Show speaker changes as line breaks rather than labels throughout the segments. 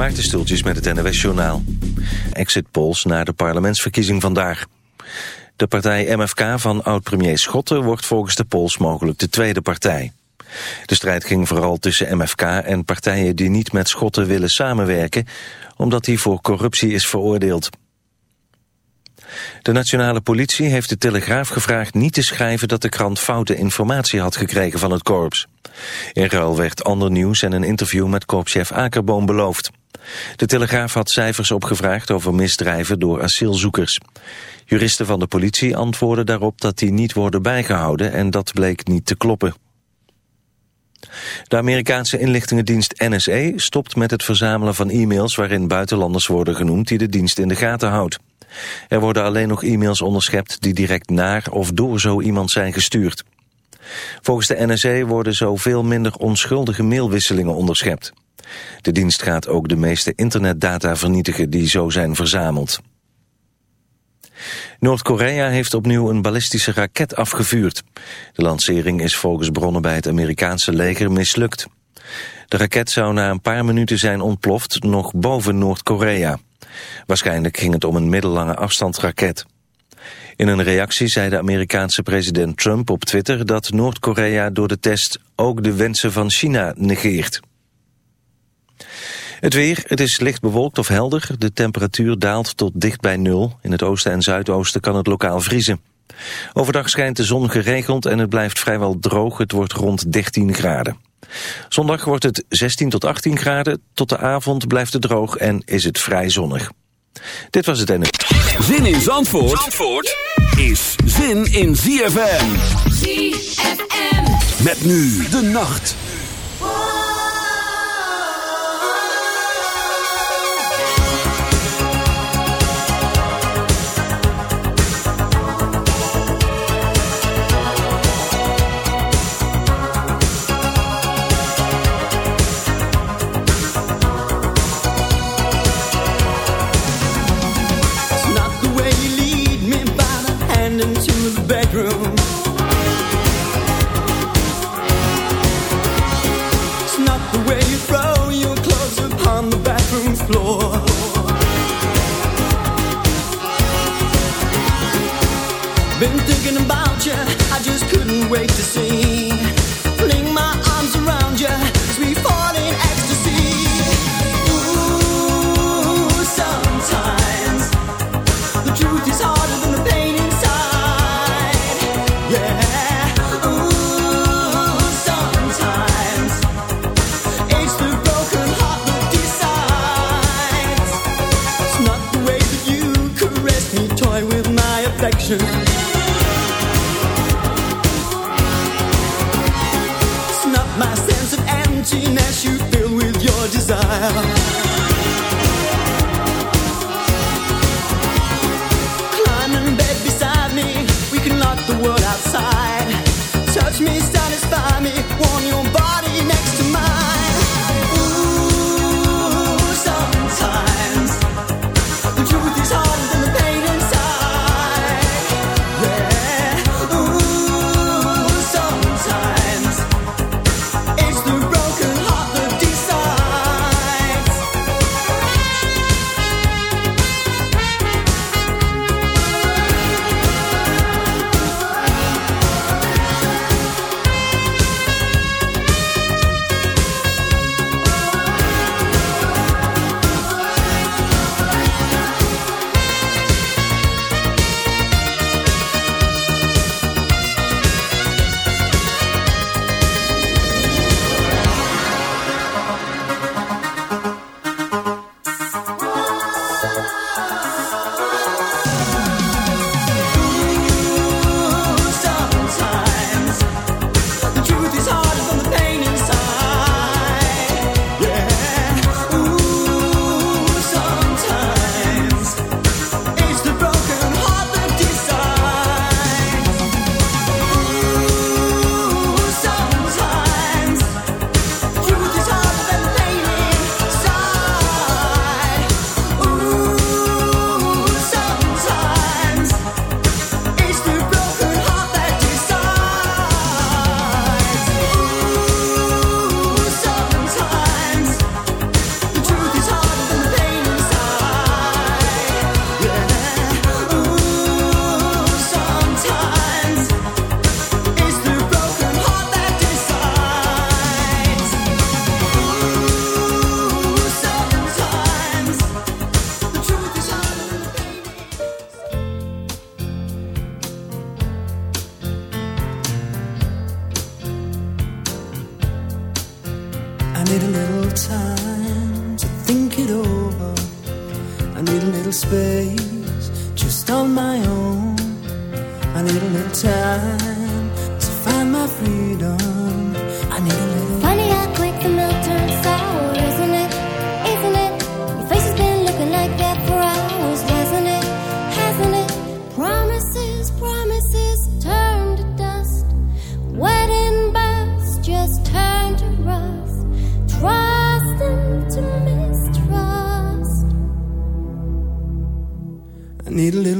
Maarten Stultjes met het NWS-journaal. Exit polls na de parlementsverkiezing vandaag. De partij MFK van oud-premier Schotten wordt volgens de polls mogelijk de tweede partij. De strijd ging vooral tussen MFK en partijen die niet met Schotten willen samenwerken... omdat hij voor corruptie is veroordeeld. De nationale politie heeft de Telegraaf gevraagd niet te schrijven dat de krant foute informatie had gekregen van het korps. In ruil werd ander nieuws en een interview met korpschef Akerboom beloofd. De Telegraaf had cijfers opgevraagd over misdrijven door asielzoekers. Juristen van de politie antwoorden daarop dat die niet worden bijgehouden en dat bleek niet te kloppen. De Amerikaanse inlichtingendienst NSA stopt met het verzamelen van e-mails waarin buitenlanders worden genoemd die de dienst in de gaten houdt. Er worden alleen nog e-mails onderschept die direct naar of door zo iemand zijn gestuurd. Volgens de NSA worden zo veel minder onschuldige mailwisselingen onderschept. De dienst gaat ook de meeste internetdata vernietigen die zo zijn verzameld. Noord-Korea heeft opnieuw een ballistische raket afgevuurd. De lancering is volgens bronnen bij het Amerikaanse leger mislukt. De raket zou na een paar minuten zijn ontploft nog boven Noord-Korea. Waarschijnlijk ging het om een middellange afstandsraket. In een reactie zei de Amerikaanse president Trump op Twitter dat Noord-Korea door de test ook de wensen van China negeert. Het weer, het is licht bewolkt of helder. De temperatuur daalt tot dicht bij nul. In het oosten en zuidoosten kan het lokaal vriezen. Overdag schijnt de zon geregeld en het blijft vrijwel droog. Het wordt rond 13 graden. Zondag wordt het 16 tot 18 graden. Tot de avond blijft het droog en is het vrij zonnig. Dit was het en.
Zin in Zandvoort, Zandvoort is zin in ZFM. ZFM. Met nu de nacht.
A little time to find my freedom. I need a little.
Funny how quick the milk turns sour, isn't it? Isn't it? Your face has been looking like that for hours, hasn't it? Hasn't it? Promises, promises turn to dust. Wedding bells just turn to rust. Trust into mistrust.
I need a little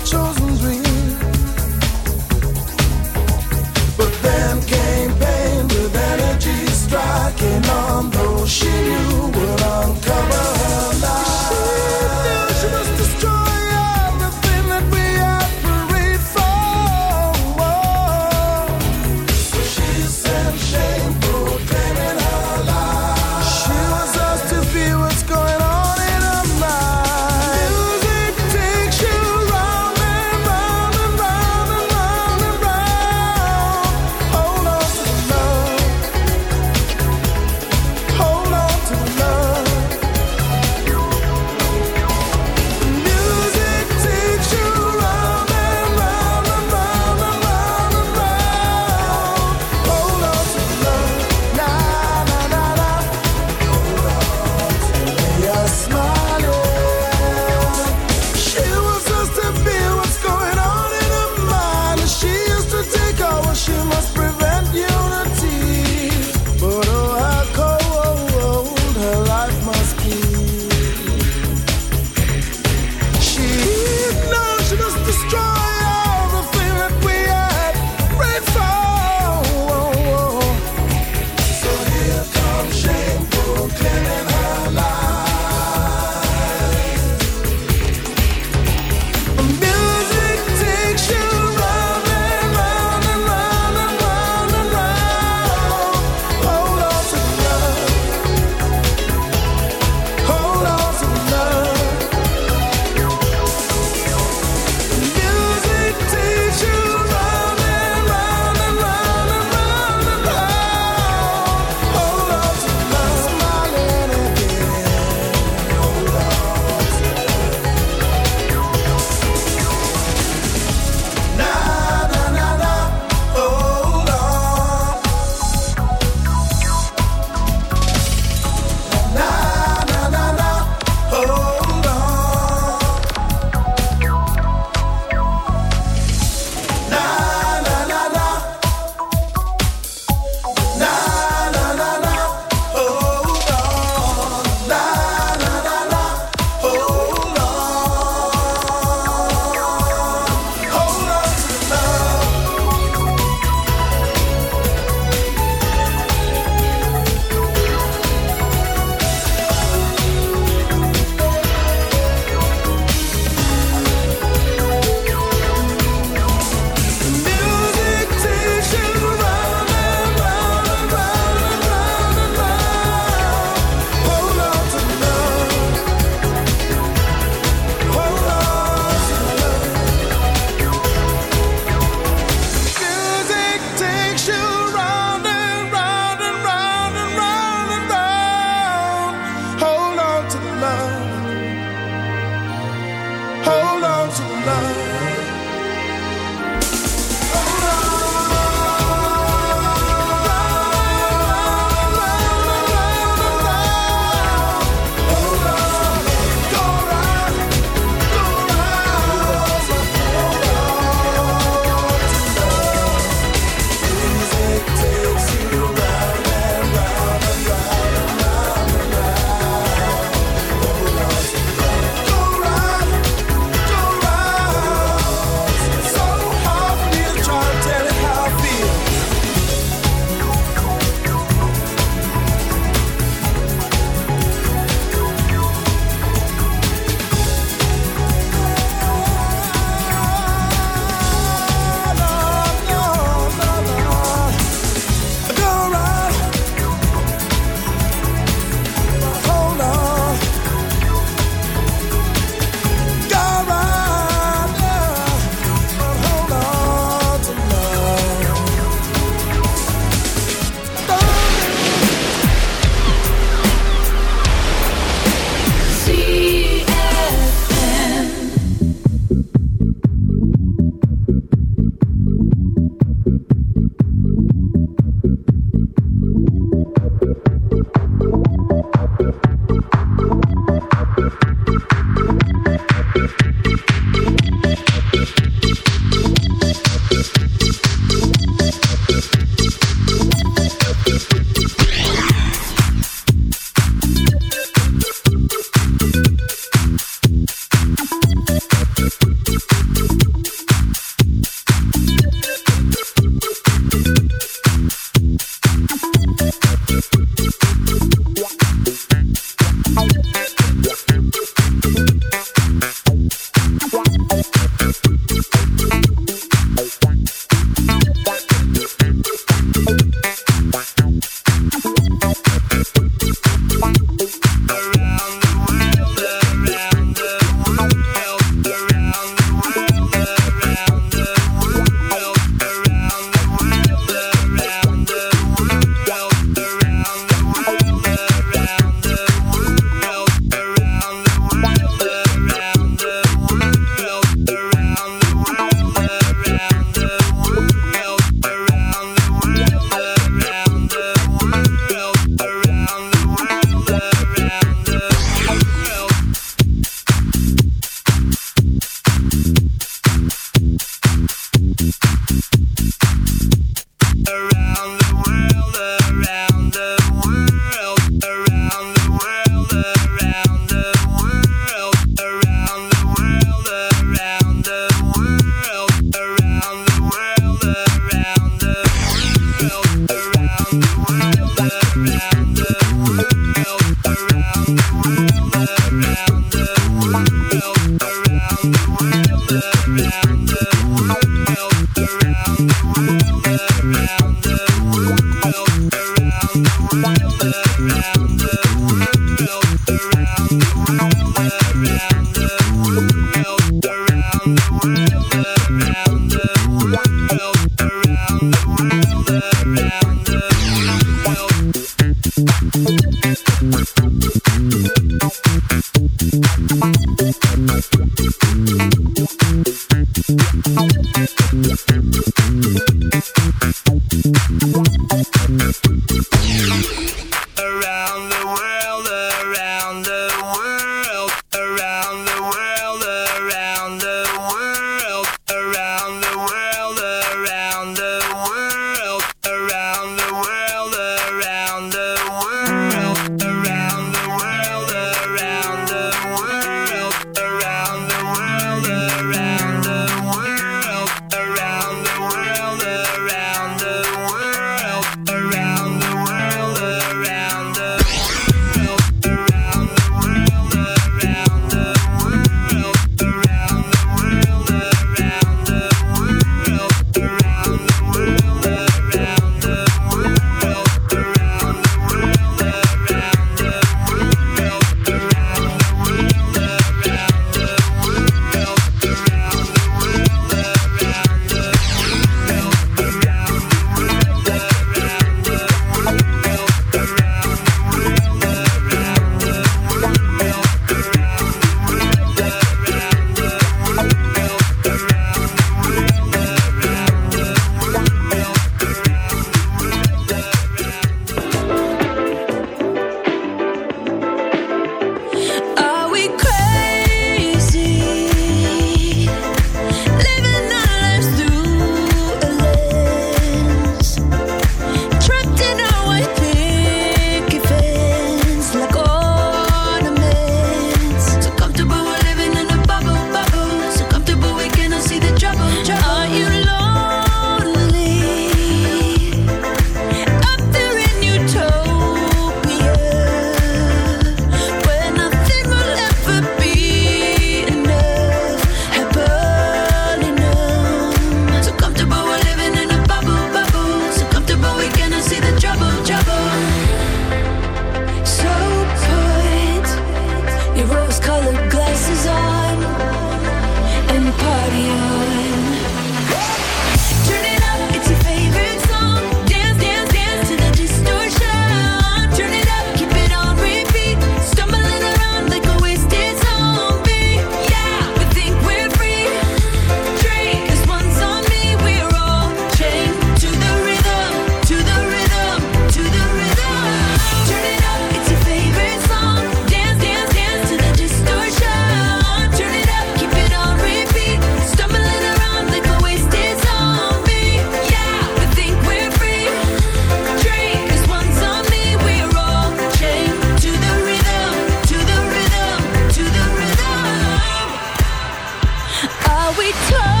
we
talk.